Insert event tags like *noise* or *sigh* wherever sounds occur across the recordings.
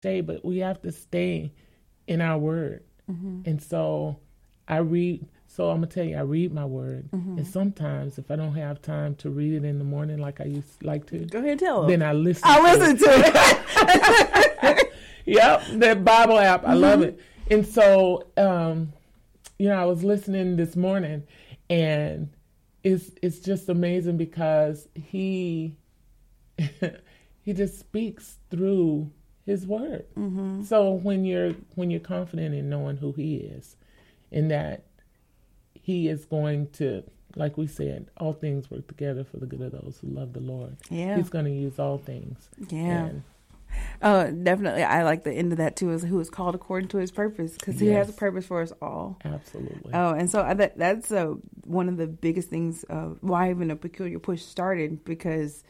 stay, but we have to stay in our word. Mm-hmm. And so I read. So I'm gonna tell you, I read my word, mm-hmm. and sometimes if I don't have time to read it in the morning like I used like to, go ahead and tell them. Then I listen. I listen to it. *laughs* yep, that Bible app, I mm-hmm. love it. And so, um, you know, I was listening this morning, and it's it's just amazing because he *laughs* he just speaks through his word. Mm-hmm. So when you're when you're confident in knowing who he is, and that he is going to, like we said, all things work together for the good of those who love the Lord. Yeah, he's going to use all things. Yeah. And, Oh, definitely. I like the end of that too. Is who is called according to His purpose because He has a purpose for us all. Absolutely. Oh, and so that that's uh, one of the biggest things uh, why even a peculiar push started because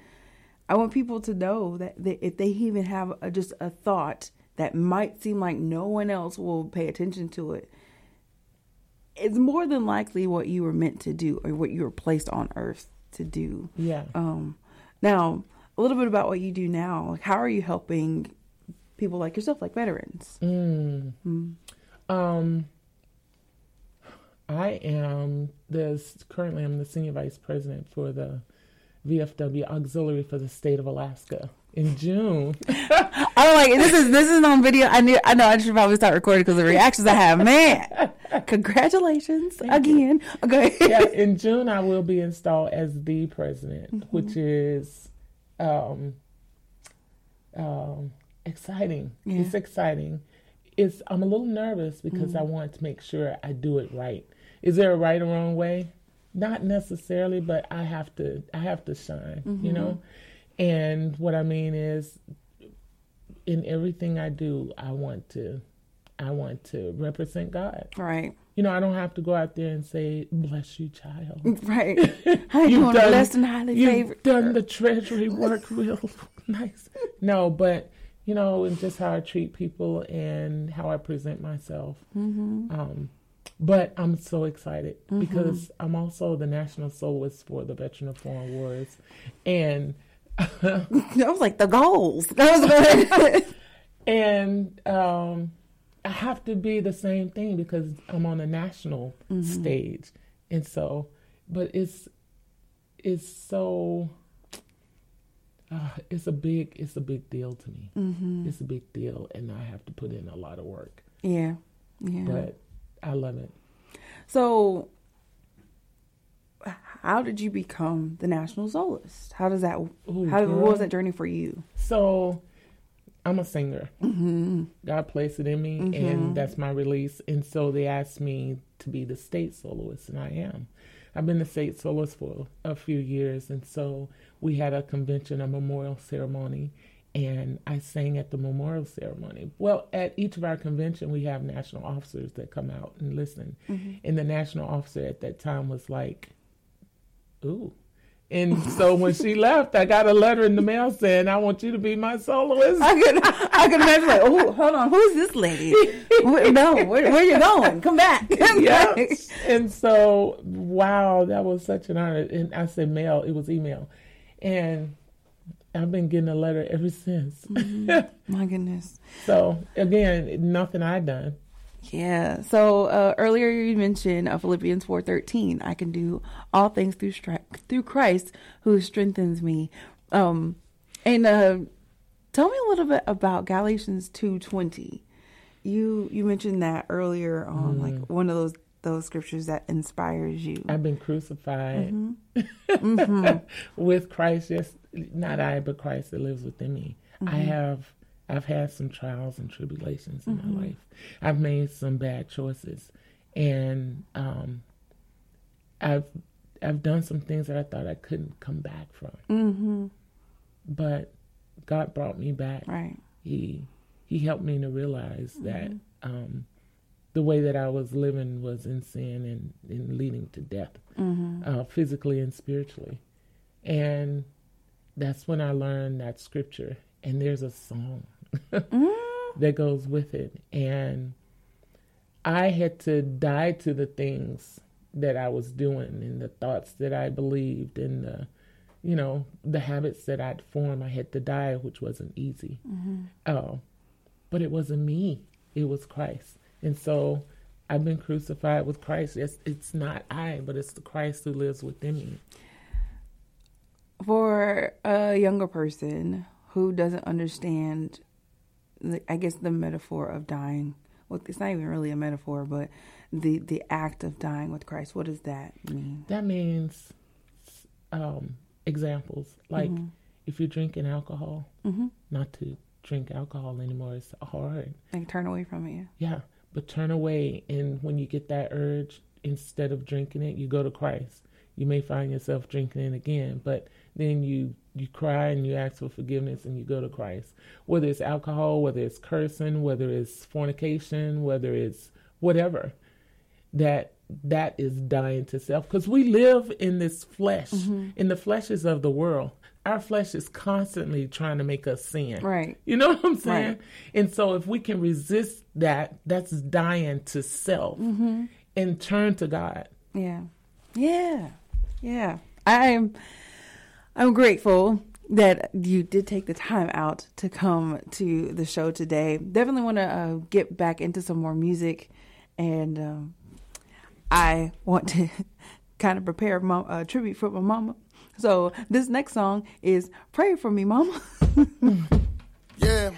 I want people to know that if they even have a, just a thought that might seem like no one else will pay attention to it, it's more than likely what you were meant to do or what you were placed on earth to do. Yeah. Um. Now, a little bit about what you do now. Like, how are you helping people like yourself, like veterans? Mm. Mm. Um. I am the currently I'm the senior vice president for the VFW Auxiliary for the state of Alaska in June. *laughs* I'm like, this is this is on video. I knew I know I should probably start recording because the reactions I have. Man, *laughs* congratulations Thank again. You. Okay. yeah, *laughs* in June I will be installed as the president, mm-hmm. which is um, um, exciting. Yeah. It's exciting. It's I'm a little nervous because mm-hmm. I want to make sure I do it right. Is there a right or wrong way? Not necessarily, but I have to I have to shine, mm-hmm. you know. And what I mean is in everything I do, I want to I want to represent God. Right. You know, I don't have to go out there and say, "Bless you, child." *laughs* Right. *laughs* you've done, blessed and highly you've favored. done the treasury work real *laughs* nice. No, but you know, and just how I treat people and how I present myself. Mm-hmm. Um, but I'm so excited mm-hmm. because I'm also the national soloist for the Veteran of Foreign Wars. And *laughs* that was like the goals. *laughs* That was good. and um, I have to be the same thing because I'm on a national mm-hmm. stage. And so, but it's, it's so, uh, it's a big, it's a big deal to me. Mm-hmm. It's a big deal. And I have to put in a lot of work. Yeah. Yeah. But I love it. So, how did you become the national soloist? How does that? Ooh, how girl. what was that journey for you? So, I'm a singer. Mm-hmm. God placed it in me, mm-hmm. and that's my release. And so they asked me to be the state soloist, and I am. I've been the state soloist for a few years, and so we had a convention, a memorial ceremony, and I sang at the memorial ceremony. Well, at each of our convention, we have national officers that come out and listen. Mm-hmm. And the national officer at that time was like, "Ooh." And so when she *laughs* left, I got a letter in the mail saying, "I want you to be my soloist." I could, I could imagine like, "Oh, hold on, who's this lady? no, where, where you going? Come back." *laughs* yes. And so, wow, that was such an honor. And I said mail; it was email, and I've been getting a letter ever since. Mm-hmm. My goodness. *laughs* So again, nothing I done. Yeah. So uh, earlier you mentioned uh, Philippians four thirteen. I can do all things through stri- through Christ who strengthens me. Um, and uh, tell me a little bit about Galatians two twenty. You you mentioned that earlier on, mm. like one of those those scriptures that inspires you. I've been crucified mm-hmm. *laughs* mm-hmm. with Christ. Yes, not I, but Christ that lives within me. Mm-hmm. I have. I've had some trials and tribulations in my mm-hmm. life. I've made some bad choices, and um, I've I've done some things that I thought I couldn't come back from. Mm-hmm. But God brought me back. Right. He He helped me to realize that mm-hmm. um, the way that I was living was in sin and, and leading to death, mm-hmm. uh, physically and spiritually. And that's when I learned that scripture. And there's a song *laughs* mm. that goes with it. And I had to die to the things that I was doing and the thoughts that I believed and the, you know, the habits that I'd formed. I had to die, which wasn't easy. Mm-hmm. Uh, but it wasn't me, it was Christ. And so I've been crucified with Christ. It's, it's not I, but it's the Christ who lives within me. For a younger person who doesn't understand, the, I guess, the metaphor of dying, well, it's not even really a metaphor, but the, the act of dying with Christ, what does that mean? That means um, examples like mm-hmm. if you're drinking alcohol, mm-hmm. not to drink alcohol anymore. is hard. Like turn away from it. Yeah, but turn away, and when you get that urge, instead of drinking it, you go to Christ. You may find yourself drinking it again, but then you you cry and you ask for forgiveness and you go to Christ. Whether it's alcohol, whether it's cursing, whether it's fornication, whether it's whatever, that that is dying to self because we live in this flesh, mm-hmm. in the fleshes of the world our flesh is constantly trying to make us sin. Right. You know what I'm saying? Right. And so if we can resist that, that's dying to self mm-hmm. and turn to God. Yeah. Yeah. Yeah. I am I'm grateful that you did take the time out to come to the show today. Definitely want to uh, get back into some more music and um, I want to *laughs* kind of prepare a uh, tribute for my mama so this next song is "Pray for Me, Mama." *laughs* yeah.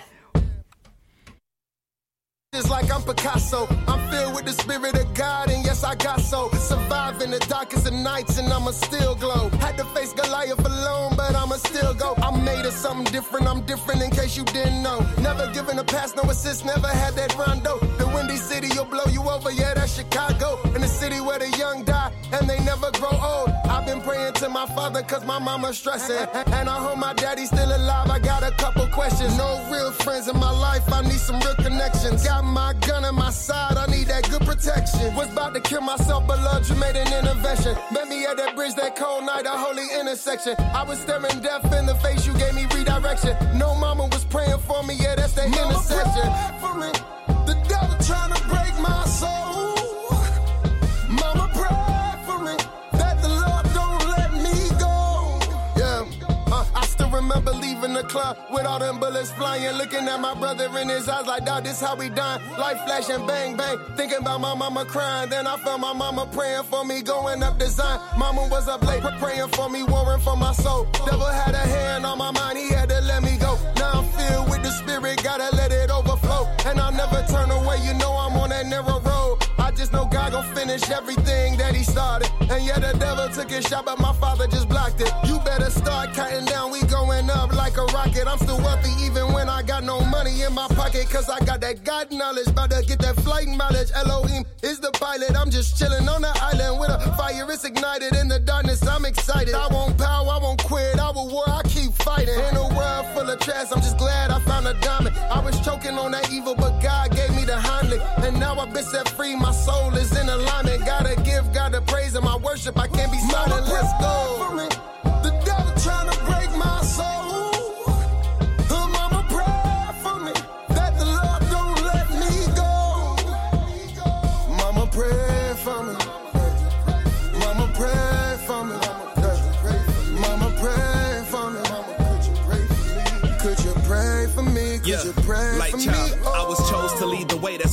It's like I'm Picasso. I'm filled with the spirit of God, and yes, I got so. Surviving the darkest of nights, and I'ma still glow. Had to face Goliath alone, but I'ma still go. I'm made of something different, I'm different in case you didn't know. Never given a pass, no assist, never had that rondo. The windy city will blow you over, yeah, that's Chicago. In the city where the young die, and they never grow old. I've been praying to my father, cause my mama's stressing. And I hope my daddy's still alive, I got a couple questions. No real friends in my life, I need some real connections. Got my gun on my side, I need that good protection. Was about to kill myself, but Lord, you made an intervention. Met me at that bridge that cold night, a holy intersection. I was staring death in the face, you gave me redirection. No mama was praying for me, yeah, that's the mama intersection. For me. The devil trying to break my soul. Leaving the club with all them bullets flying. Looking at my brother in his eyes like, dog, this how we done. Life flashing, bang, bang. Thinking about my mama crying. Then I felt my mama praying for me, going up design. Mama was up late, praying for me, warring for my soul. Devil had a hand on my mind, he had to let me go. Now I'm filled with the spirit, gotta let Know God gon' finish everything that he started. And yeah, the devil took his shot, but my father just blocked it. You better start counting down, we going up like a rocket. I'm still wealthy even when I got no money in my pocket. Cause I got that God knowledge, about to get that flight mileage. Elohim is the pilot. I'm just chilling on the island with a fire. It's ignited in the darkness. I'm excited. I won't bow, I won't quit. I will war, I fighting. In a world full of trash, I'm just glad I found a diamond. I was choking on that evil, but God gave me the Heimlich. And now I've been set free. My soul is in alignment. Gotta give God the praise and my worship. I can't be silent. Let's go.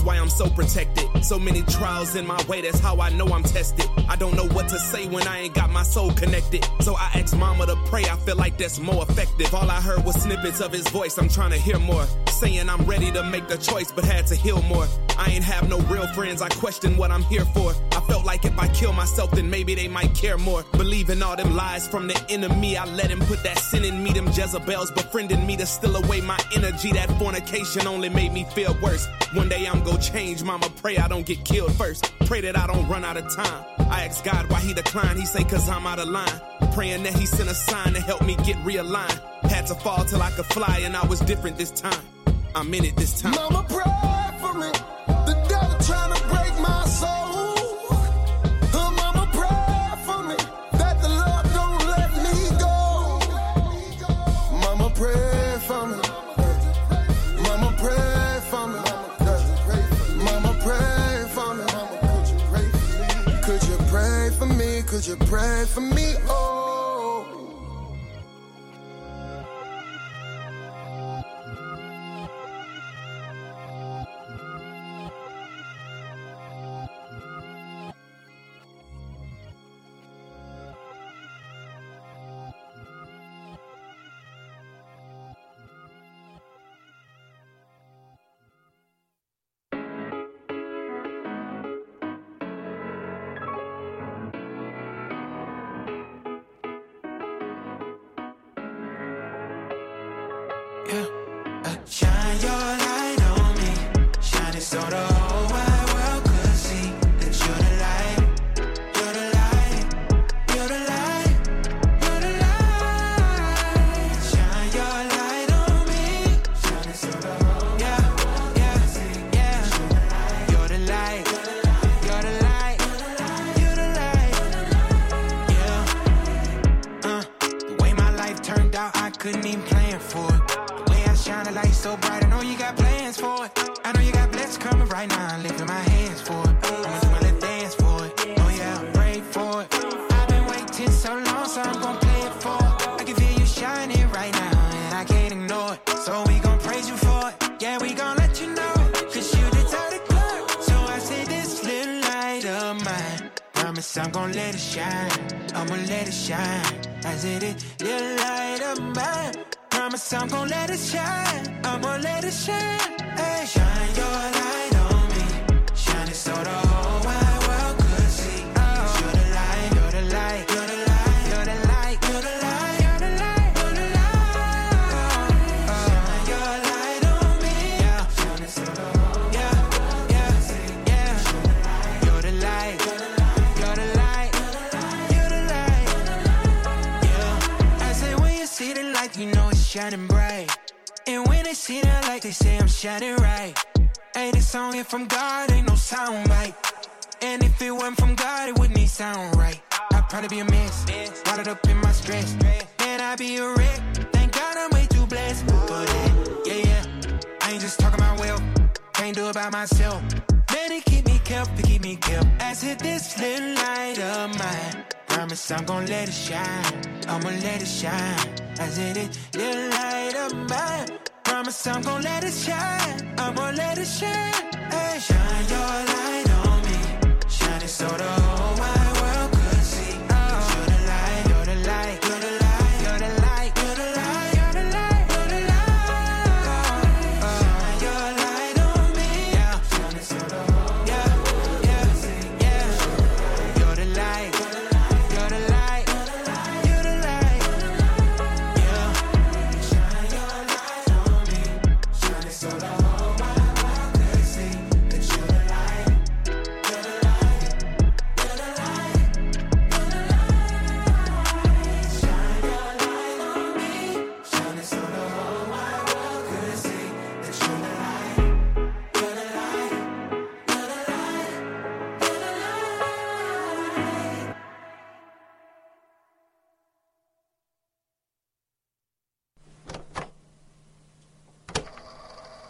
Why I'm so protected. So many trials in my way, that's how I know I'm tested. I don't know what to say when I ain't got my soul connected. So I asked mama to pray, I feel like that's more effective. All I heard was snippets of his voice, I'm trying to hear more. Saying I'm ready to make the choice, but had to heal more. I ain't have no real friends, I question what I'm here for. I felt like if I kill myself, then maybe they might care more. Believing all them lies from the enemy, I let him put that sin in me, them Jezebels befriending me to steal away my energy. That fornication only made me feel worse. One day I'm gonna change, mama, pray I don't get killed first. Pray that I don't run out of time. I ask God why he declined, he say cause I'm out of line. Praying that he sent a sign to help me get realigned. Had to fall till I could fly and I was different this time. I'm in it this time. Mama, pray for me. Promise I'm gon' let it shine. I'ma let it shine. Hey, shine your light on me. Shine it so the whole world shining bright. And when they see that light, they say I'm shining right. Ain't this song ain't from God, ain't no sound right. And if it wasn't from God, it wouldn't even sound right. I'd probably be a mess, watered up in my stress. Man, I'd be a wreck. Thank God I'm way too blessed for that. Yeah, yeah. I ain't just talking about wealth, can't do it by myself. Man, it keep me kept, keep me kept. As hit this little light of mine. Promise I'm gon' let it shine. I'ma let it shine. I said it, little light of mine. Promise I'm gon' let it shine. I'ma let it shine. Hey, shine your light on me. Shine it so the whole world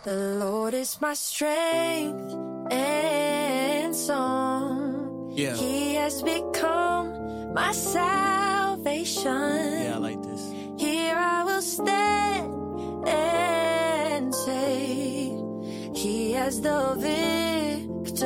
The Lord is my strength and song. Yeah. He has become my salvation. Yeah, I like this. Here I will stand and say, He has the victory.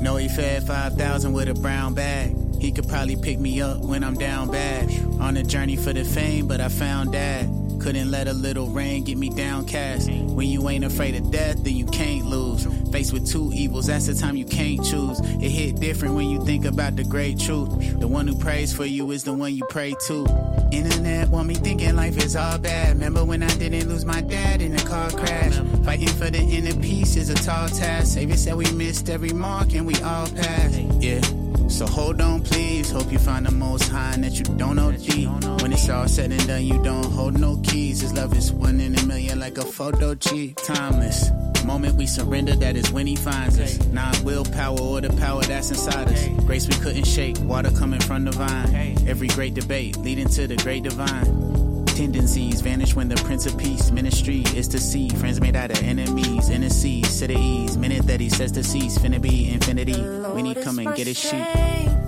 Know he fed 5,000 with a brown bag. He could probably pick me up when I'm down bad. On a journey for the fame, but I found that. Couldn't let a little rain get me downcast. When you ain't afraid of death, then you can't lose. Faced with two evils, that's the time you can't choose. It hit different when you think about the great truth. The one who prays for you is the one you pray to. Internet want me thinking life is all bad. Remember when I didn't lose my dad in a car crash? Fighting for the inner peace is a tall task. Savior said we missed every mark and we all passed. Yeah. So hold on, please. Hope you find the most high and that you don't OD. When it's all said and done, you don't hold no keys. His love is one in a million, like a photo G. Timeless. Moment we surrender, that is when he finds us. Not willpower or the power that's inside us. Grace we couldn't shake, water coming from the vine. Every great debate leading to the great divine. Tendencies vanish when the Prince of Peace ministry is to see friends made out of enemies. in Intercede, sit at ease. Minute that he says to cease, finna be infinity. When he come and get his sheep.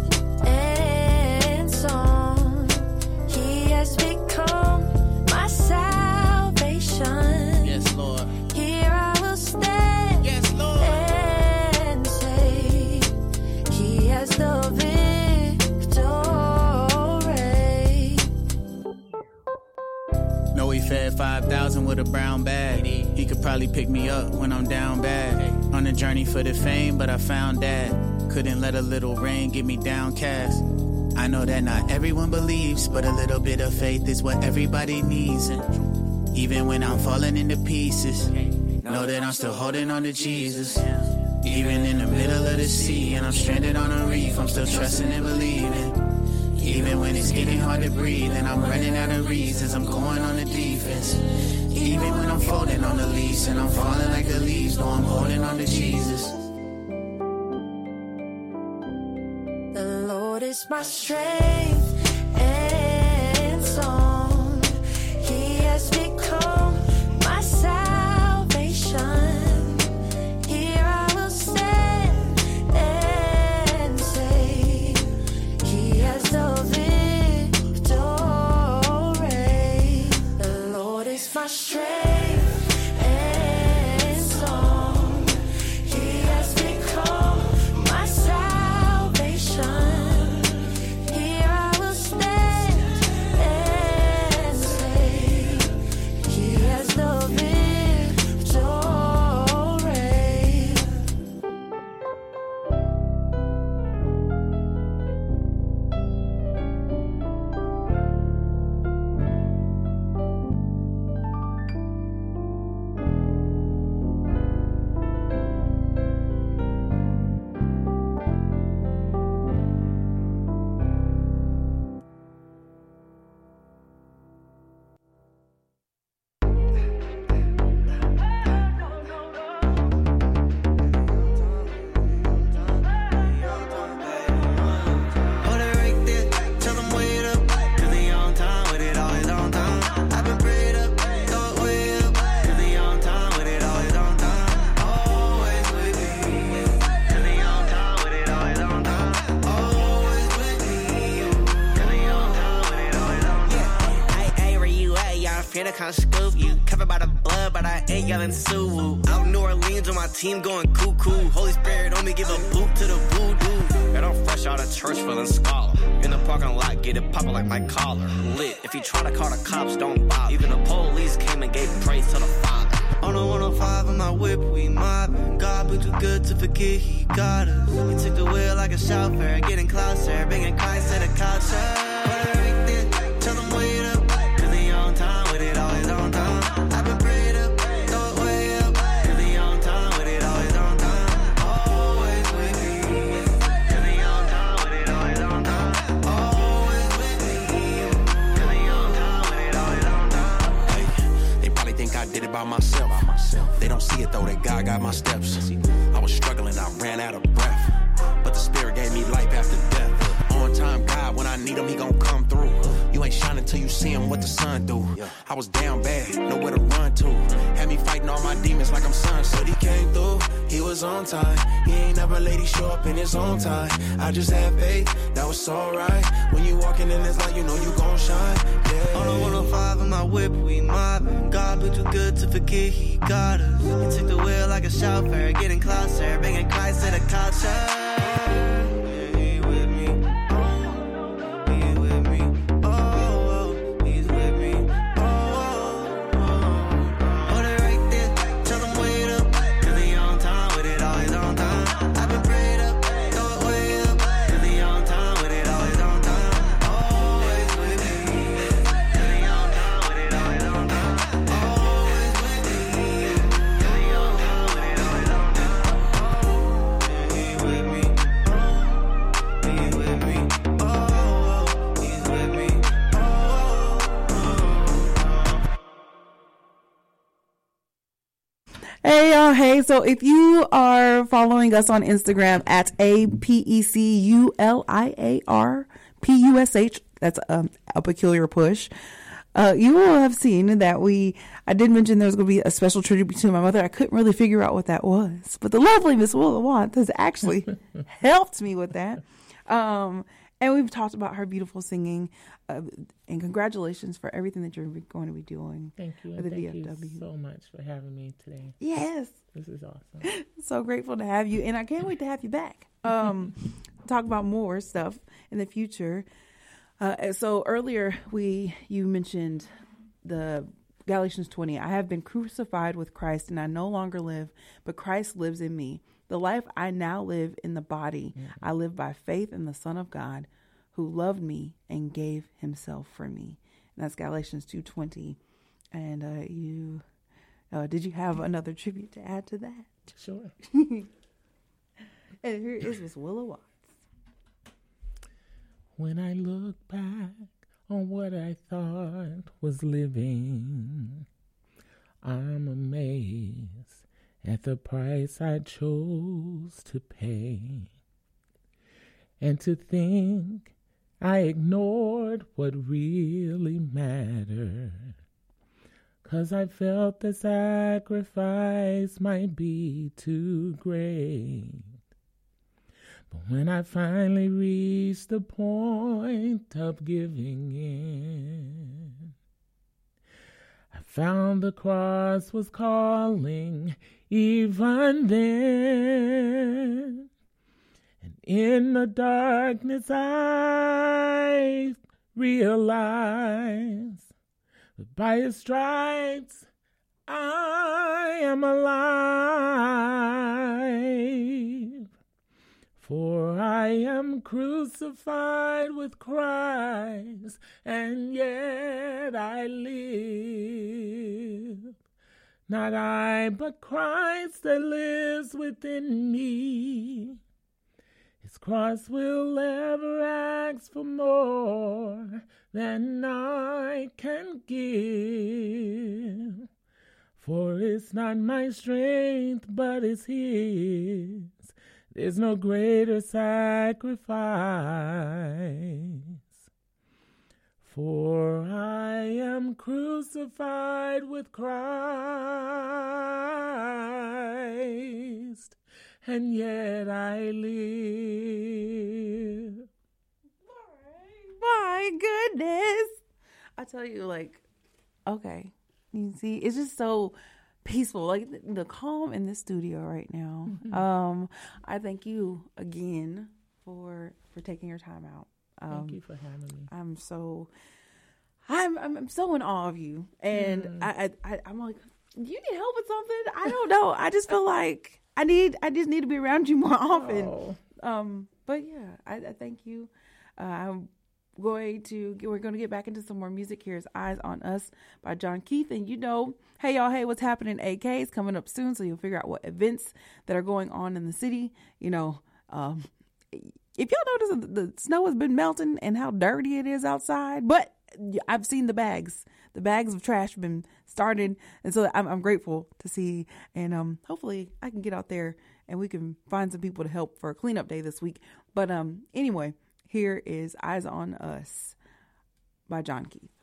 5,000 with a brown bag. He could probably pick me up when I'm down bad. On a journey for the fame, but I found that. Couldn't let a little rain get me downcast. I know that not everyone believes, but a little bit of faith is what everybody needs. And even when I'm falling into pieces, know that I'm still holding on to Jesus. Even in the middle of the sea and I'm stranded on a reef, I'm still trusting and believing. Even when it's getting hard to breathe and I'm running out of reasons, I'm going on the defense. Even when I'm folding on the leaves and I'm falling like the leaves, know I'm holding on to Jesus. The Lord is my strength and song. He has become I ain't yelling Sue. Out in New Orleans with my team going cuckoo. Holy Spirit on me, give a boot to the voodoo. And I'm fresh out of church feeling scholar. In the parking lot, get it poppin' like my collar. Lit. If you try to call the cops, don't bother. Even the police came and gave praise to the Father. On the 105 in my whip, we mobbing. God been too good to forget he got us. He took the wheel like a chauffeur, getting closer, bringing Christ to the culture. See it though, that God got my steps. I was struggling, I ran out of breath. But the Spirit gave me life after death. On time, God, when I need Him, He gon' come through. You ain't shining till you see Him, what the sun do. I was down bad, nowhere to run to. Had me fighting all my demons like I'm son. But He came through, He was on time. He ain't never He show up in His own time. I just had faith, that was alright. When you walking in His light, you know you gon' shine. Yeah. On the 105 in my whip, we mobbing. God been too good to forget he got us. He took the wheel like a chauffeur, getting closer, bringing Christ to the culture. Hey. So if you are following us on Instagram at A P E C U L I A R P U S H, that's um, a peculiar push. Uh, you will have seen that we, I did mention there was going to be a special tribute to my mother. I couldn't really figure out what that was, but the lovely Miss Willa Want has actually *laughs* helped me with that. Um, and we've talked about her beautiful singing. Uh, and congratulations for everything that you're going to be doing. Thank you. And the thank you so much for having me today. Yes. This is awesome. *laughs* so grateful to have you and i can't wait to have you back um *laughs* talk about more stuff in the future uh so earlier we you mentioned the galatians 20 i have been crucified with christ and i no longer live but christ lives in me the life i now live in the body i live by faith in the son of god who loved me and gave himself for me. And that's Galatians 2:20. And uh, you uh, did you have another tribute to add to that? Sure. *laughs* And here is Miss Willa Watts. When I look back on what I thought was living, I'm amazed at the price I chose to pay. And to think I ignored what really mattered. Cause I felt the sacrifice might be too great. But when I finally reached the point of giving in, I found the cross was calling even then. And in the darkness, I realized by his stripes, I am alive. For I am crucified with Christ, and yet I live. Not I, but Christ that lives within me. Cross will ever ask for more than I can give. For it's not my strength, but it's His. There's no greater sacrifice. For I am crucified with Christ, and yet I live. My goodness. I tell you, like, okay. You see, it's just so peaceful. Like the, the calm in the studio right now. Um, I thank you again for for taking your time out. Um, Thank you for having me. I'm so I'm I'm, I'm so in awe of you, and I, I I I'm like, you need help with something? I don't know. I just feel like I need I just need to be around you more *laughs* often. Oh. Um, but yeah, I, I thank you. Uh, I'm going to we're going to get back into some more music. Here's "Eyes on Us" by John Keith, and you know, hey y'all, hey, what's happening? AK is coming up soon, so you'll figure out what events that are going on in the city. You know, um, if y'all notice that the snow has been melting and how dirty it is outside, but I've seen the bags. The bags of trash have been started, and so I'm, I'm grateful to see. And um, hopefully, I can get out there and we can find some people to help for a cleanup day this week. But um, anyway, here is "Eyes on Us" by John Keith.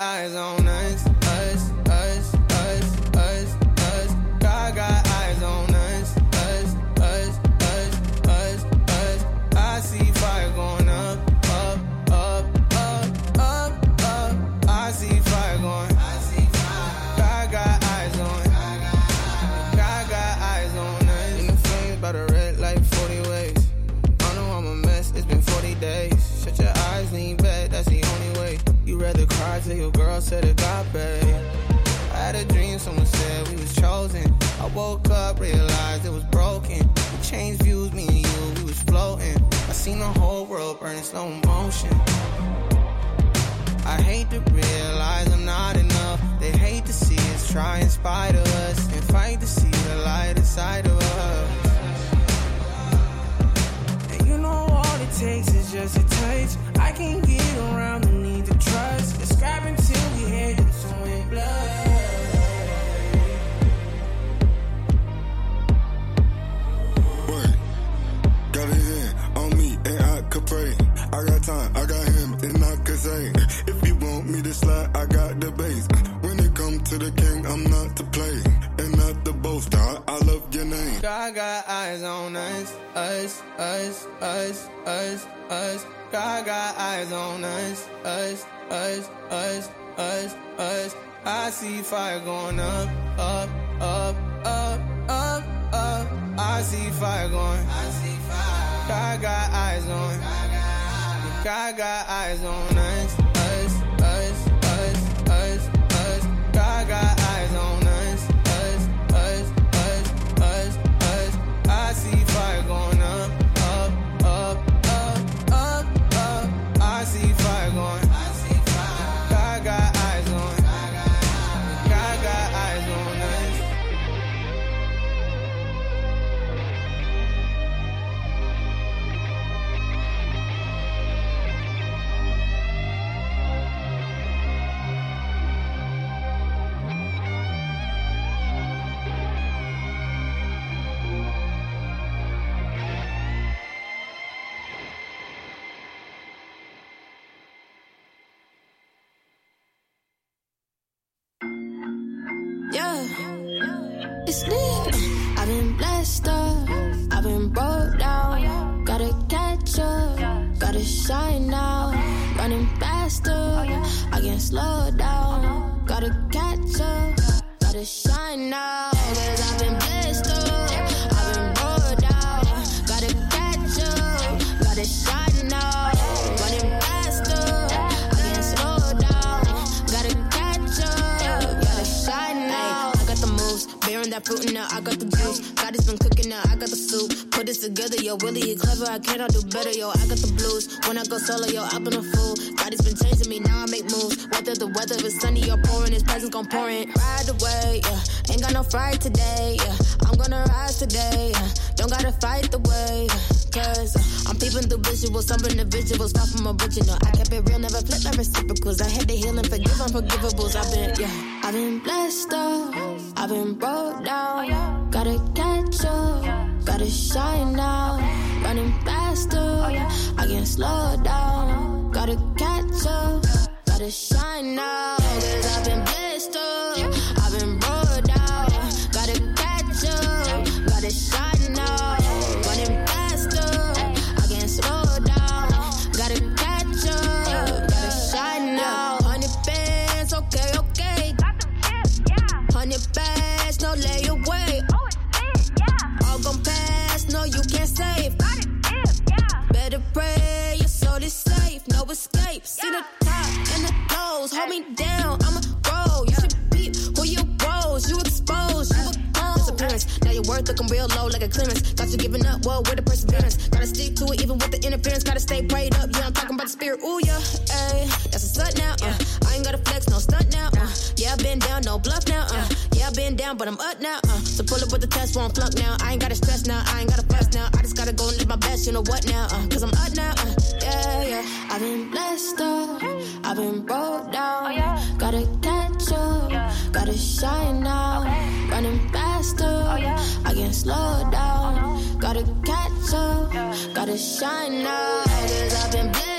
Eyes on till your girl said it got bad. I had a dream, someone said we was chosen. I woke up, realized it was broken. We changed views, me and you, we was floating. I seen the whole world burn in slow motion. I hate to realize I'm not enough. They hate to see us try in spite of us and fight to see the light inside of us. And you know all it takes is just a touch. I can't get around the need to trust. Us. God got eyes on us, us, us, us, us, us. I see fire going up, up, up, up, up, up. I see fire going. I see fire. God got eyes on. God got eyes on. Us, can't slow down. Gotta catch up. Gotta shine now. Cause I've been blessed up. I've been broke down. Gotta catch up. Gotta shine now. Running faster. I can't slow down. Gotta catch up. Gotta shine now. I got the moves. Bearing that fruit and now I got the juice. God has been cooking now. I got the soup. This together, yo. Willie, you clever. I cannot do better, yo. I got the blues. When I go solo, yo, I've been a fool. God has been changing me. Now I make moves. Whether the weather is sunny or pouring, his presence gon' pour in. Ride away, yeah. Ain't got no fright today, yeah. I'm gonna rise today, yeah. Don't gotta fight the way, cause uh, I'm peeping through visuals. Some individuals far from original. I kept it real, never flip my reciprocals. I had to heal and forgive unforgivables. I've been, yeah. I've been blessed up. I've been broke down. Gotta catch up. Gotta shine now. Running faster. Oh, I can't slow down. Gotta catch up. Gotta shine now. Cause I've been blessed up. Escape. See the top and the lows, hold me down, I'ma grow. You should peep who you rose, you exposed, you a. Disappearance, now your worth looking real low like a clearance. Got you giving up, whoa, with the perseverance. Gotta stick to it even with the interference. Gotta stay prayed up, yeah, I'm talking about the spirit. Ooh, yeah, ayy, that's a slut now, uh. I ain't gotta flex, no stunt now, uh. Yeah, I been down, no bluff now, uh. Yeah, I been down, but I'm up now, uh. So pull up with the test, won't flunk now. I ain't gotta stress now, I ain't gotta fuss now. I just gotta go and live my best, you know what now, uh. Cause I'm up now, uh. Yeah, yeah. I've been blessed up, I've been broke down. Oh, gotta catch up, gotta shine now. Running faster, oh, I can't slow oh, down. Gotta catch up, gotta shine now. Cause I've been blessed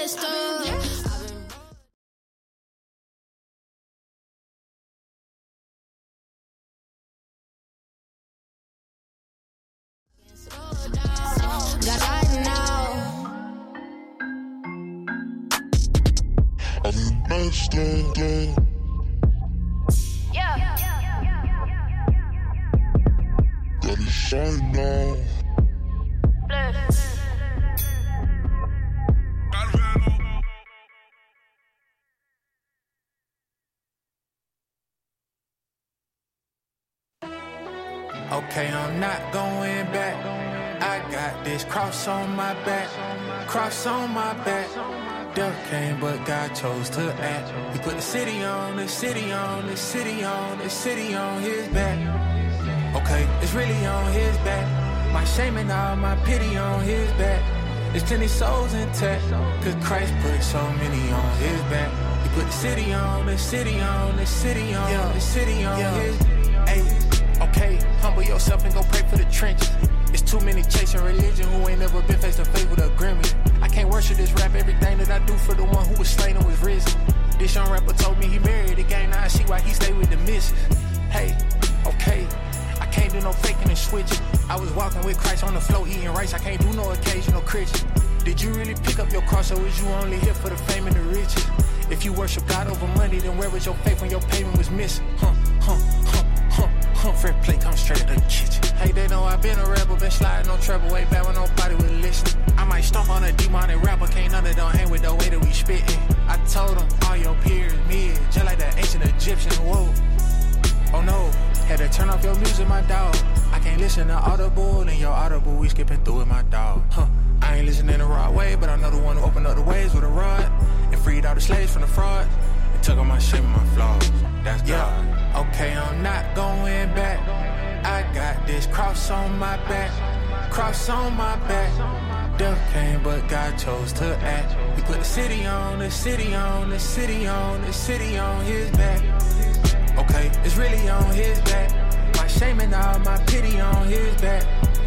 blessed up. Gotta shine now. Okay, I'm not going back. I got this cross on my back, cross on my back. Death came, but God chose to act. He put the city on, the city on, the city on, the city on his back. Okay, it's really on his back. My shame and all my pity on his back. There's plenty souls intact, cause Christ put so many on his back. He put the city on, the city on, the city on, the city on his Hey, okay, humble yourself and go pray for the trenches. It's too many chasing religion who ain't never been face to face with a Grammy. Can't worship this rap, everything that I do for the one who was slain and was risen. This young rapper told me he married again, now I see why he stay with the missus. Hey, okay, I can't do no faking and switching. I was walking with Christ on the floor eating rice, I can't do no occasional Christian. Did you really pick up your cross or was you only here for the fame and the riches? If you worship God over money, then where was your faith when your payment was missing? Huh, huh, huh, huh, huh. fresh plate, come straight to the kitchen. Hey, they know I been a rebel, been sliding on trouble way back when nobody would listen. I might stomp on a demonic rapper, can't none of them hang with the way that we spittin'. I told them, all your peers, me, just like that ancient Egyptian, whoa. Oh no, had to turn off your music, my dog. I can't listen to Audible, and your Audible, we skipping through it, my dog. Huh. I ain't listening the right way, but I know the one who opened up the ways with a rod and freed all the slaves from the fraud and took all my shit and my flaws. That's God. Yeah. Okay, I'm not going back. I got this cross on my back, cross on my back. Death came, but God chose to act. He put the city on, the city on, the city on, the city on his back. Okay, it's really on his back. My shame and all my pity on his back.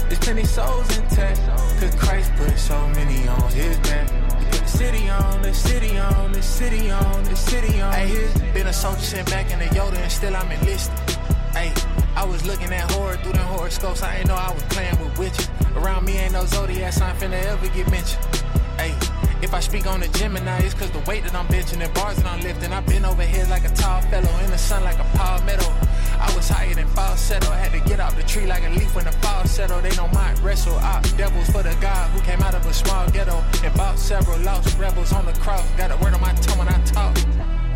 There's plenty souls intact. Cause Christ put so many on his back. He put the city on, the city on, the city on, the city on. Hey, been a soldier sent back in the Yoda and still I'm enlisted. Hey, I was looking at horror through the horoscopes. I ain't know I was playing with witches. Around me ain't no zodiac sign finna ever get mentioned. Hey, if I speak on the Gemini, it's cause the weight that I'm benching and bars that I'm lifting. I've been over here like a tall fellow, in the sun like a palmetto. I was higher than falsetto, had to get out the tree like a leaf when the fall settle. They don't mind wrestle out devils for the God who came out of a small ghetto and bought several lost rebels on the cross. Got a word on my tongue when I talk.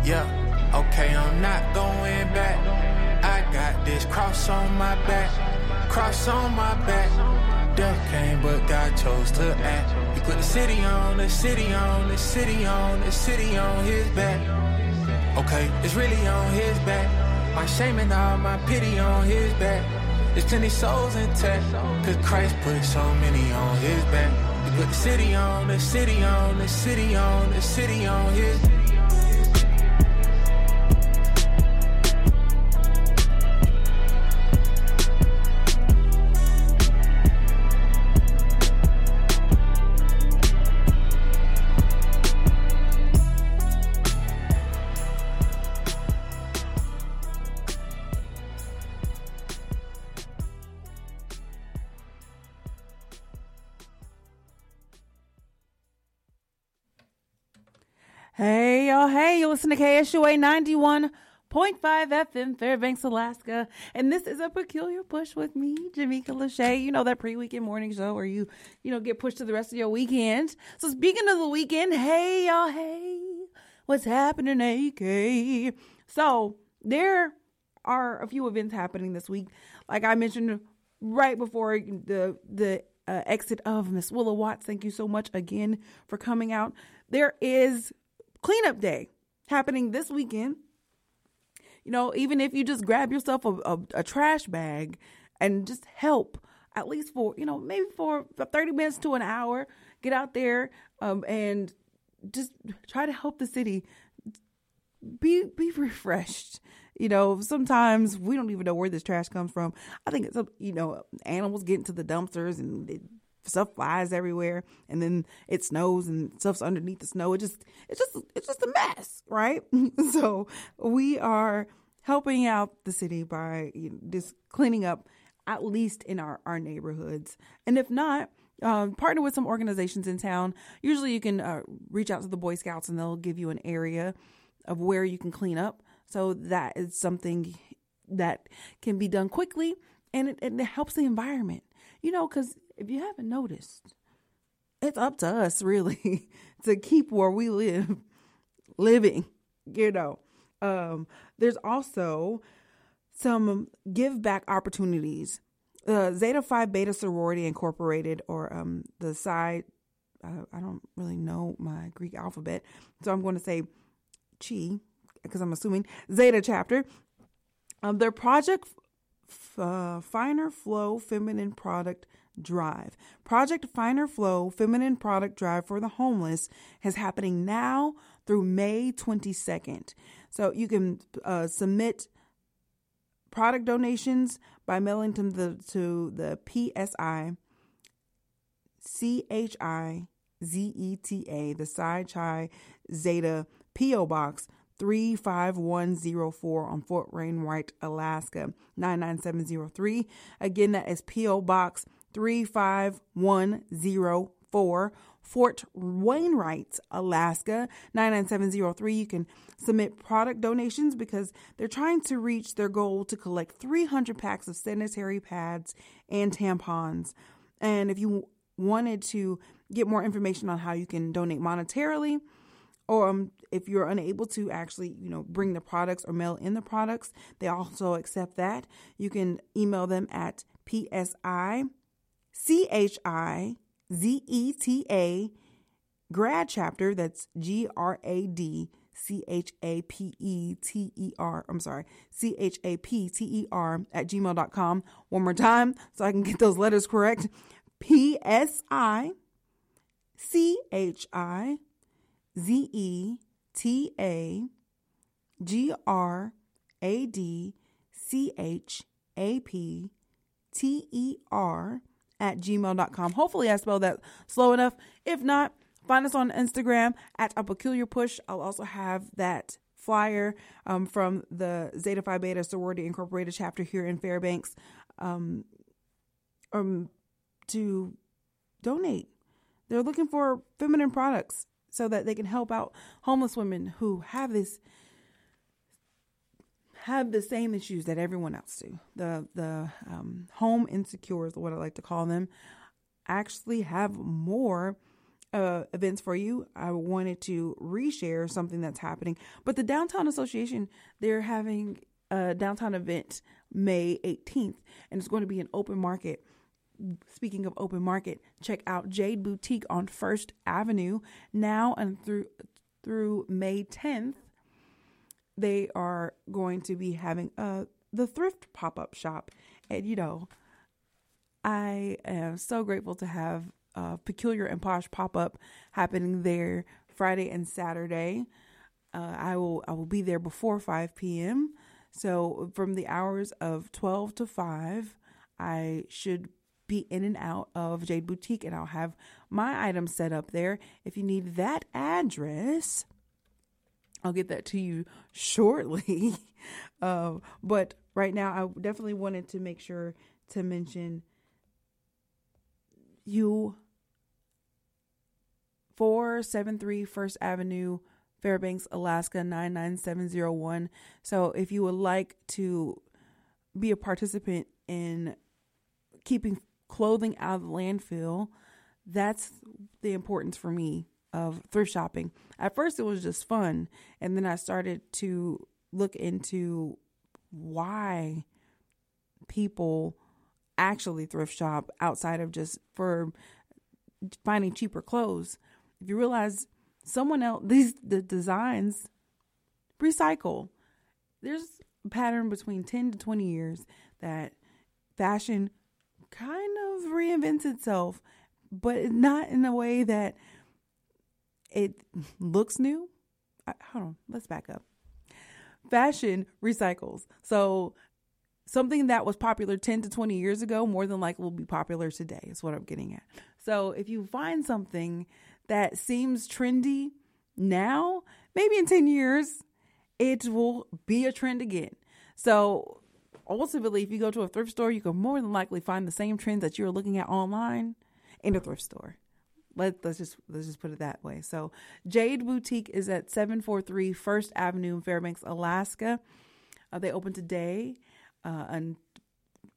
Yeah, okay, I'm not going back. I got this cross on my back, cross on my back. Death came, but God chose to act. He put the city on, the city on, the city on, the city on his back. Okay, it's really on his back. My shame and all my pity on his back. There's plenty souls intact. Cause Christ put so many on his back. He put the city on, the city on, the city on, the city on his Hey, listen to KSUA 91.5 FM, Fairbanks, Alaska. And this is a peculiar push with me, Jamaica Lachey. You know, that pre weekend morning show where you, you know, get pushed to the rest of your weekend. So, speaking of the weekend, hey, y'all. Hey, what's happening, AK? So, there are a few events happening this week. Like I mentioned right before the, the, uh, exit of Miss Willa Watts. Thank you so much again for coming out. There is cleanup day happening this weekend. You know, even if you just grab yourself a, a, a, trash bag and just help, at least for, you know, maybe for 30 minutes to an hour, get out there um, and just try to help the city be be refreshed. You know, sometimes we don't even know where this trash comes from. I think it's, you know, animals get into the dumpsters and stuff flies everywhere and then it snows and stuff's underneath the snow. It just it's just it's just a mess right? *laughs* So we are helping out the city by just cleaning up at least in our our neighborhoods. And if not um, partner with some organizations in town. Usually you can uh, reach out to the boy scouts and they'll give you an area of where you can clean up. So that is something that can be done quickly and it, it helps the environment you know because if you haven't noticed, it's up to us really *laughs* to keep where we live living, you know. Um, there's also some give back opportunities. Uh, Zeta Phi Beta Sorority Incorporated, or um, the side, uh, I don't really know my Greek alphabet, so I'm going to say Chi, because I'm assuming Zeta chapter. Um, their project, uh, Finer Flow Feminine Product Drive. Project Finer Flow Feminine Product Drive for the Homeless is happening now through May 22nd. So you can uh, submit product donations by mailing to to the PSI C H I Z E T A, the Psi Chi Zeta P.O. Box 35104 on Fort Wainwright, Alaska 99703. Again, that is P.O. Box 35104 4, Fort Wainwright, Alaska, 99703. You can submit product donations because they're trying to reach their goal to collect 300 packs of sanitary pads and tampons. And if you wanted to get more information on how you can donate monetarily, or um, if you're unable to actually, you know, bring the products or mail in the products, they also accept that. You can email them at psi chi Z E T A grad chapter. That's G R A D C H A P E T E R. I'm sorry, C H A P T E R at gmail.com. One more time so I can get those letters correct. P S I C H I Z E T A G R A D C H A P T E R at gmail.com. Hopefully, I spelled that slow enough. If not, find us on Instagram at a peculiar push. I'll also have that flyer um, from the Zeta Phi Beta Sorority Incorporated chapter here in Fairbanks um, um, to donate. They're looking for feminine products so that they can help out homeless women who have this have the same issues that everyone else do. The the um, home insecures, what I like to call them, actually have more uh, events for you. I wanted to reshare something that's happening, but the Downtown Association they're having a downtown event May 18th, and it's going to be an open market. Speaking of open market, check out Jade Boutique on First Avenue now and through through May 10th they are going to be having uh the thrift pop-up shop. And you know i am so grateful to have a peculiar and posh pop-up happening there friday and saturday. Uh, i will i will be there before 5 p.m so from the hours of 12 to 5 i should be in and out of jade boutique and i'll have my items set up there. If you need that address I'll get that to you shortly. uh, *laughs* but right now, I definitely wanted to make sure to mention you 473 First Avenue, Fairbanks, Alaska 99701. So if you would like to be a participant in keeping clothing out of the landfill, that's the importance for me of thrift shopping. At first, it was just fun, and then I started to look into why people actually thrift shop outside of just for finding cheaper clothes. If you realize someone else, *laughs* these the designs recycle. There's a pattern between 10 to 20 years that fashion kind of reinvents itself, but not in a way that it looks new. I, hold on, let's back up. Fashion recycles. So something that was popular 10 to 20 years ago more than likely will be popular today is what i'm getting at so if you find something that seems trendy now maybe in 10 years it will be a trend again so ultimately if you go to a thrift store you can more than likely find the same trends that you're looking at online in a thrift store let, let's just let's just put it that way. So Jade Boutique is at 743 First Avenue in Fairbanks, Alaska. Uh, they open today uh, and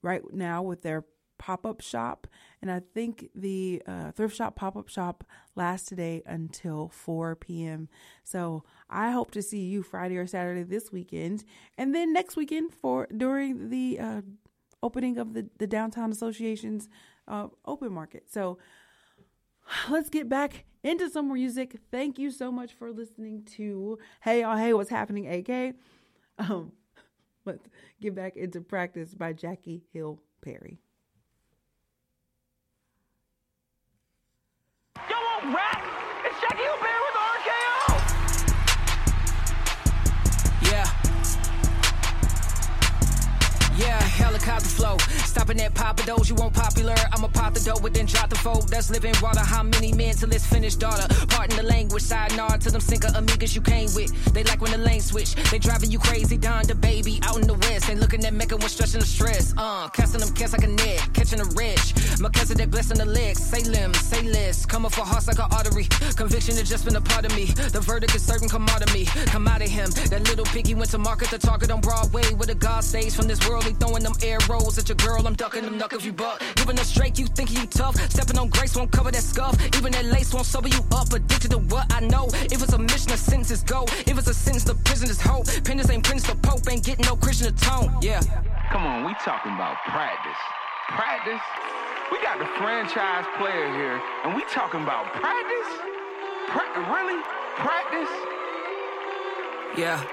right now with their pop-up shop and i think the uh, thrift shop pop-up shop lasts today until 4 p.m so i hope to see you friday or saturday this weekend and then next weekend for during the uh, opening of the, the downtown association's uh, open market so *sighs* let's get back into some more music. Thank you so much for listening to Hey Y'all Hey What's Happening AK. Um, *laughs* let's get back into practice by Jackie Hill Perry. Yo, won't rap? It's Jackie Hill Perry with RKO. Yeah. Yeah, cop the flow. Stopping at Papa Do's, you want popular. I'ma pop the dough, but then drop the folk. That's living water. How many men till it's finished, daughter? Pardon the language, side nod to them sinker amigas you came with. They like when the lane switch. They driving you crazy, Don the baby out in the west. Ain't looking at Mecca when stretching the stress. Uh, casting them cats like a net, catching a rich. that blessing the legs. Say limbs, say less. Coming for hearts like an artery. Conviction has just been a part of me. The verdict is certain, come out of me. Come out of him. That little piggy went to market the target on Broadway Where the God stays from this world. He throwing them arrows at your girl. I'm ducking them knuck if you buck. Giving a straight, you thinking you tough. Stepping on grace won't cover that scuff. Even that lace won't sober you up. Addicted to what I know. If it's a mission, a sentence is go. If it's a sentence, the prison is hope. Penance ain't prince, the Pope ain't getting no Christian tone. Yeah. Come on, we talking about practice. Practice? We got the franchise player here, and we talking about practice? Pra- really? Practice? Yeah.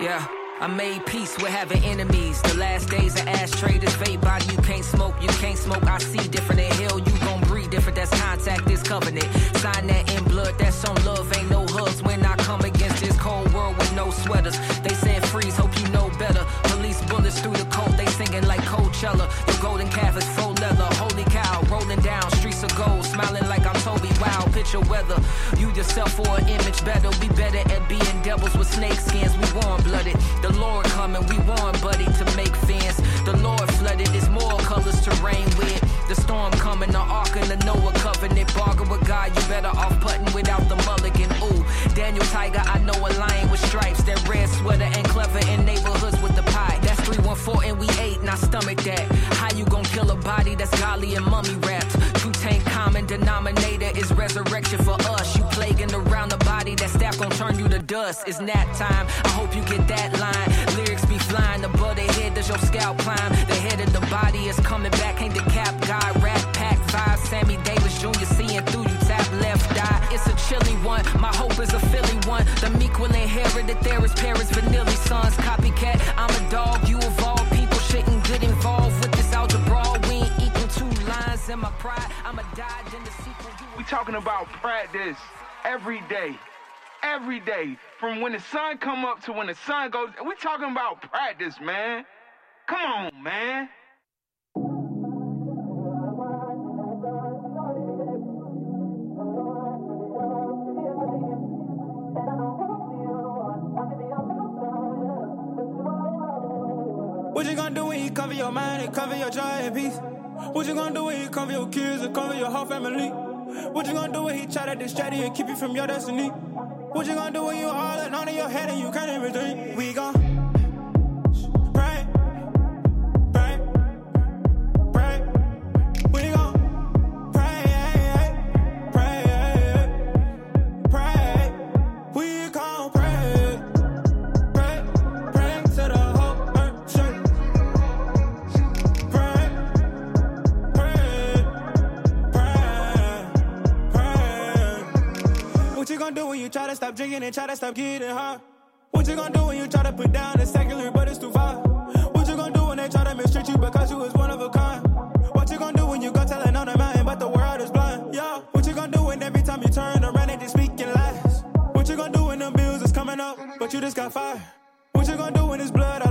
Yeah. I made peace with having enemies. The last days of ashtray, this vape body you can't smoke, you can't smoke. I see different in hell, you gon' breathe different. That's contact, this covenant. Sign that in blood, that's on love. Ain't no hugs when I come against this cold world with no sweaters. They said freeze, hope you know better. Police bullets through the coat, they singing like Coachella. Weather. You yourself for an image better. We better at being devils with snake skins. We warm blooded. The Lord coming, we warm buddy to make fans. The Lord flooded, there's more colors to rain with. The storm coming, the ark and the Noah covenant. Bargain with God, you better off putting without the mulligan. Ooh, Daniel Tiger, I know a lion with stripes. That red sweater and clever in neighborhoods with the pie. That's 314 and we ate, and I stomach that. How you gon' kill a body that's godly and mummy wrapped? Two tank common denominator is resurrection for us. You plaguing around the body, that staff gon' turn you to dust. It's nap time, I hope you get that line. Lyrics be flying above the head, does your scalp climb? The head of the body is coming back, ain't the cap guy. Rap pack five, Sammy Davis Jr. seeing through you, tap left eye. It's a chilly one, my hope is a Philly one. The meek will inherit it, there is Paris, vanilla sons, copycat. I'm a dog, you evolve, people shouldn't get involved with this algebra. We ain't equal two lines in my pride, the sequel. We talking about practice every day. Every day. From when the sun come up to when the sun goes. We talking about practice, man. Come on, man. What you gonna do when you cover your mind and cover your joy and peace? What you gonna do when you cover your kids and cover your whole family? What you gonna do when he try to distract you and keep you from your destiny? What you gonna do when you all in your head and you can't even think? We gon' gonna do when you try to stop drinking and try to stop getting high? What you gonna do when you try to put down the secular, but it's too far? What you gonna do when they try to mistreat you because you was one of a kind? What you gonna do when you go telling on the mountain, but the world is blind? Yeah. What you gonna do when every time you turn around they just speaking lies? What you gonna do when them bills is coming up, but you just got fired? What you gonna do when it's blood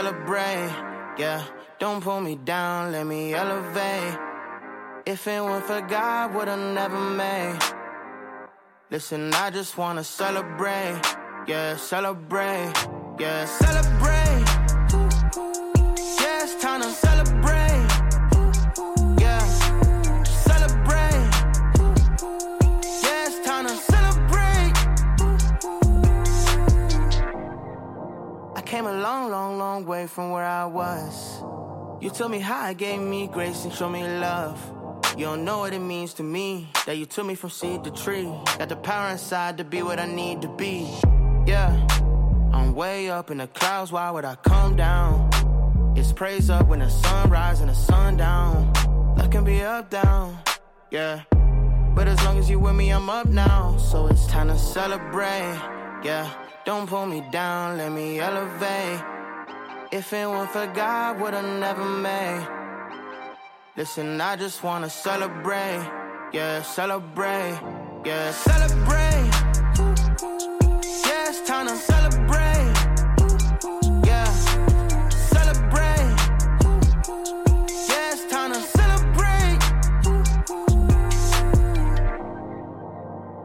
celebrate. Yeah, don't pull me down, let me elevate. If it weren't for God, would've never made. Listen, I just wanna celebrate. Yeah, celebrate. Yeah, celebrate. Came a long, long, long way from where I was. You told me how it gave me grace and showed me love. You don't know what it means to me that you took me from seed to tree. Got the power inside to be what I need to be. Yeah, I'm way up in the clouds. Why would I come down? It's praise up when the sun rises and the sun down. Life can be up, down. Yeah, but as long as you with me, I'm up now. So it's time to celebrate. Yeah, don't pull me down, let me elevate. If it weren't for God, would've never made. Listen, I just wanna celebrate. Yeah, celebrate. Yeah, celebrate. Yeah, it's time to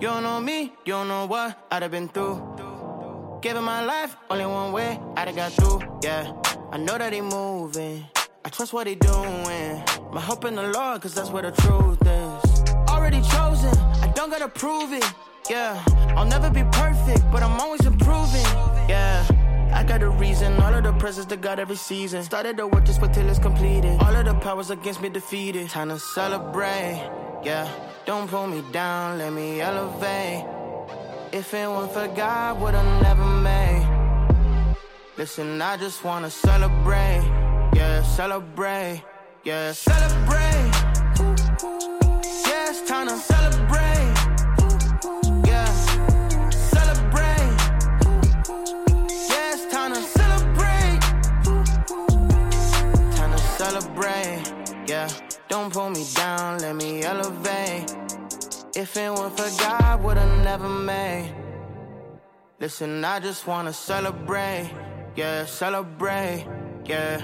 You don't know me, you don't know what I'd have been through. Giving my life only one way, I'd have got through. Yeah, I know that he moving. I trust what he doing. My hope in the Lord, cause that's where the truth is. Already chosen, I don't gotta prove it. Yeah, I'll never be perfect, but I'm always improving. Yeah. I got a reason, all of the presents that got every season. Started the work just wait till it's completed. All of the powers against me defeated. Time to celebrate, yeah. Don't pull me down, let me elevate. If it weren't for God, would've never made. Listen, I just wanna celebrate, yeah, celebrate, yeah, celebrate. Yeah, it's time to celebrate, Don't pull me down, let me elevate. If it weren't for God, would've never made. Listen, I just wanna celebrate, yeah, celebrate, yeah.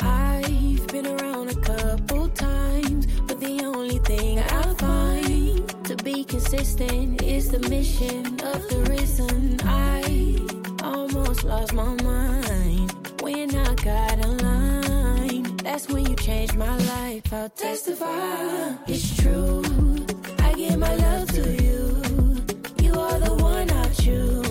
I've been around a couple thing I find to be consistent is the mission of the risen. I almost lost my mind when I got aligned. That's when you changed my life. I'll testify. It's true. I give my love to you. You are the one I choose.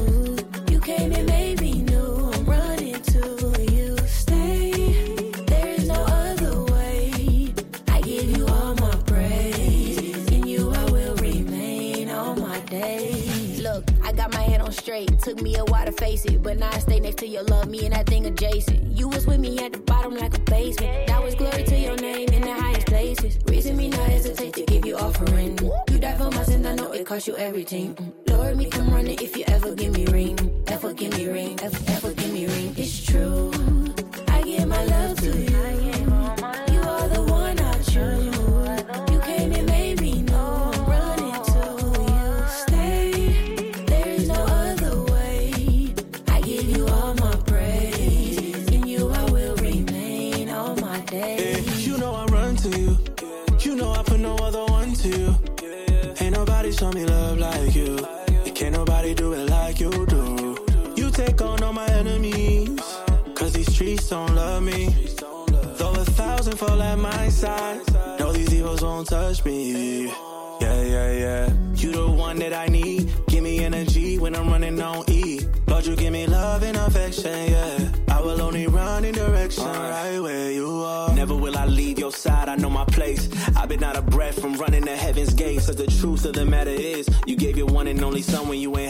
Straight. Took me a while to face it, but now I stay next to your love, me and that thing adjacent. You was with me at the bottom like a basement. That was glory to your name in the highest places. Reason me not hesitate to give you offering. You died for my sin, I know it cost you everything. Mm. Lord, me come running if you ever give me ring. Ever give me ring, ever, ever give me ring. It's true. My. No, these evils won't touch me. Yeah, yeah, yeah. You the one that I need. Give me energy when I'm running on E. Lord, you give me love and affection, yeah. I will only run in direction right where you are. Never will I leave your side, I know my place. I've been out of breath from running to heaven's gates. Cause the truth of the matter is, you gave your one and only son when you ain't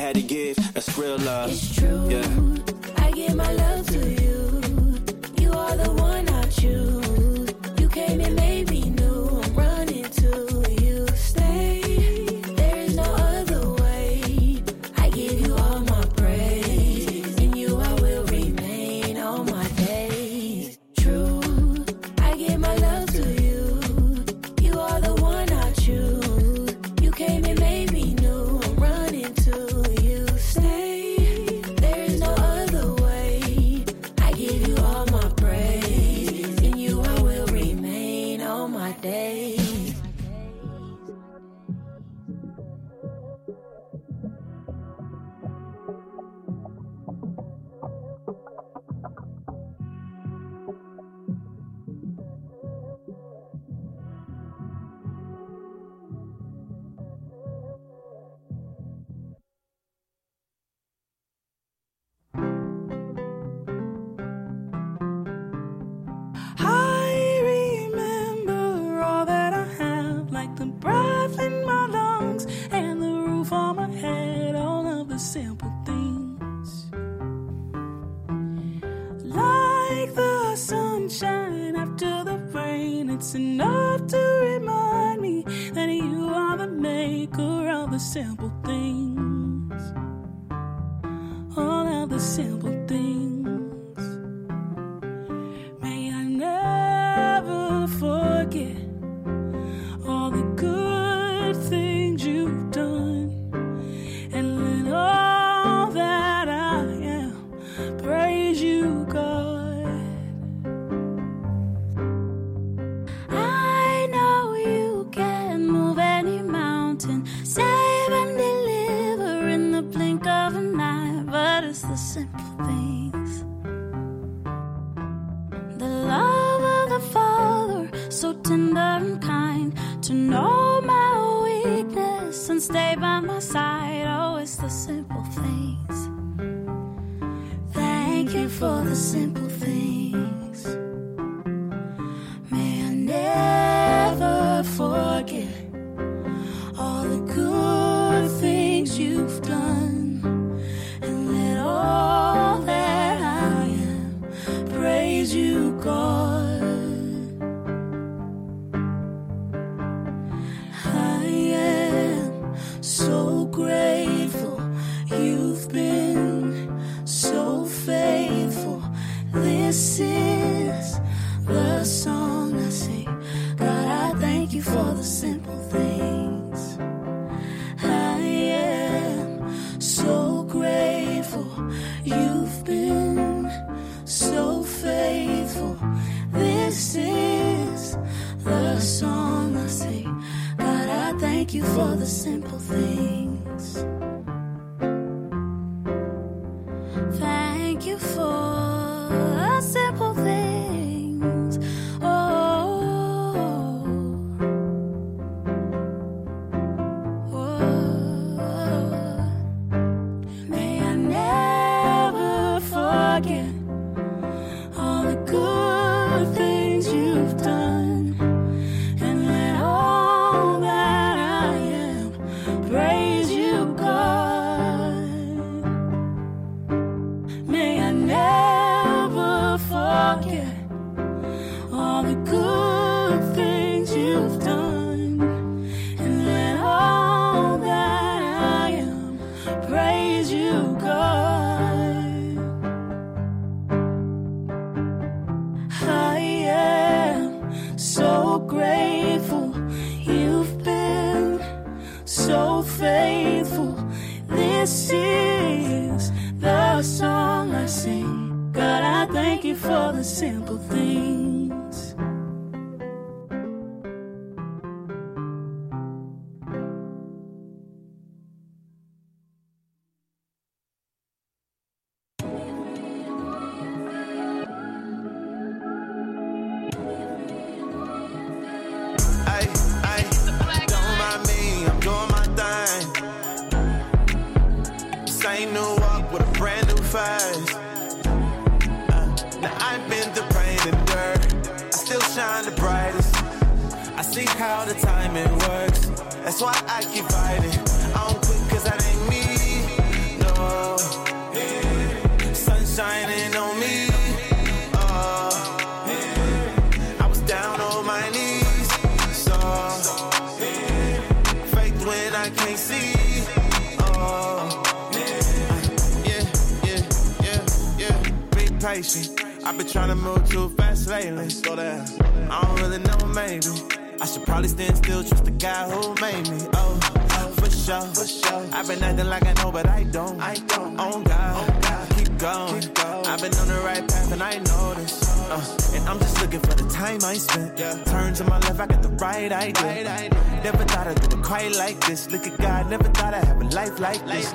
quite like this. Look at God, never thought I'd have a life like this.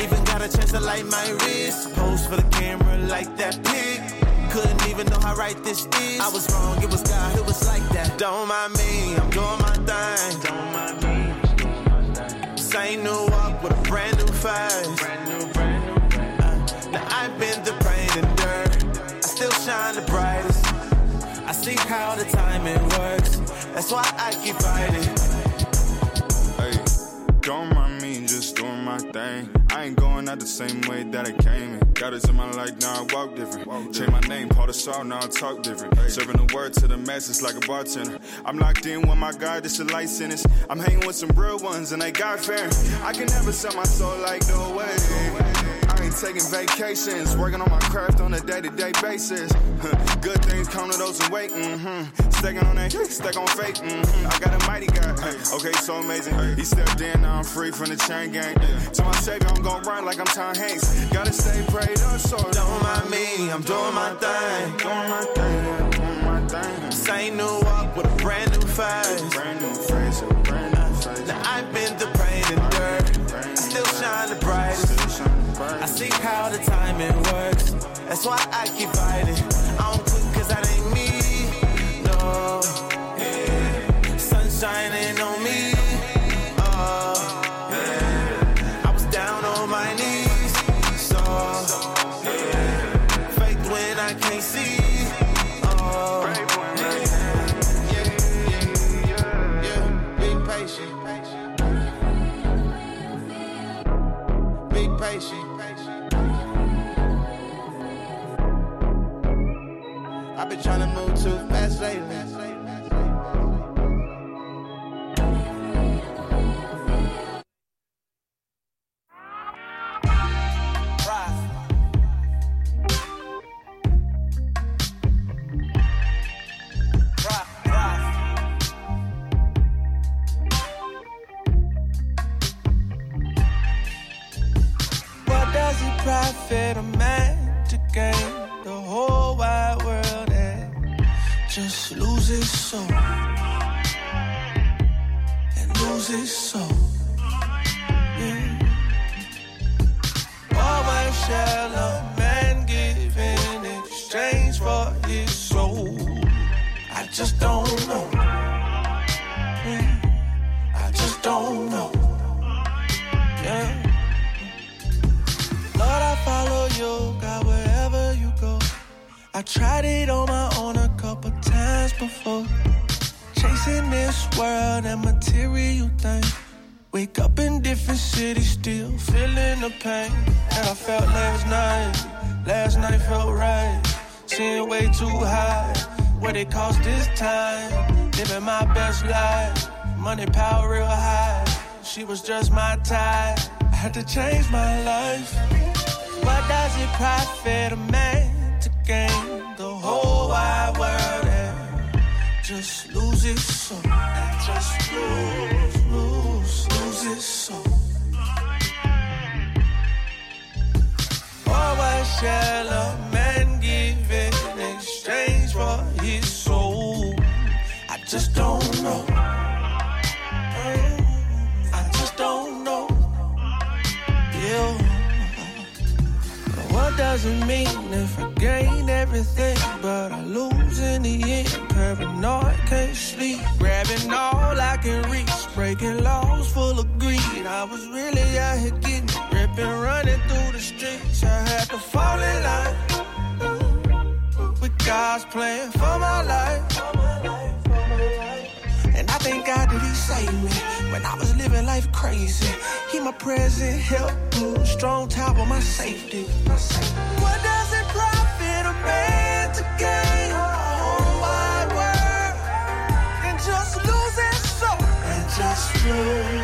Even got a chance to light my wrist. Pose for the camera like that pic. Couldn't even know how right this is. I was wrong, it was God, it was like that. Don't mind me, I'm doing my thing. Don't mind me. Same new up with a brand new face. Brand new, brand new, brand new. Uh, now I've been the pain and dirt. I still shine the brightest. I see how the timing works. That's why I keep fighting. Don't mind me, just doing my thing. I ain't going out the same way that I came in. Got it in my life, now I walk different. Change my name, Paul the Saul, now I talk different. Serving the word to the masses like a bartender. I'm locked in with my God, this a life sentence. I'm hanging with some real ones and they got fair. I can never sell my soul like no way. I ain't taking vacations, working on my craft on a day-to-day basis. Good things come to those who wait. Mm-hmm. Stacking on that, stack on fake. Mm-hmm. I got a mighty God. Okay, so amazing. He stepped in, now I'm free from the chain gang. To my savior, I'm gonna run like I'm Tom Hanks. Gotta stay prayed up, so don't mind me. I'm doing my thing. Doing my thing, doing my thing. Same new up with a brand new face. Brand new face, a brand new face. Now I've been the pain and dirt. I still shine the brightest. I see how the timing works. That's why I keep fighting. I don't quit cause that ain't me. No. Too fast lately. Money, power real high. She was just my type. I had to change my life. What does it profit a man to gain the whole wide world and just lose his soul? And just lose, lose, lose his soul. Or what shall a Doesn't mean if I gain everything, but I lose in the end? Paranoid, can't sleep, grabbing all I can reach, breaking laws full of greed. I was really out here getting ripping, running through the streets. I had to fall in line with God's plan for my life. Thank God that He saved me when I was living life crazy. He my present help, mm, strong tower, my safety. What does it profit a man to gain the whole wide world and just lose his soul? And just lose,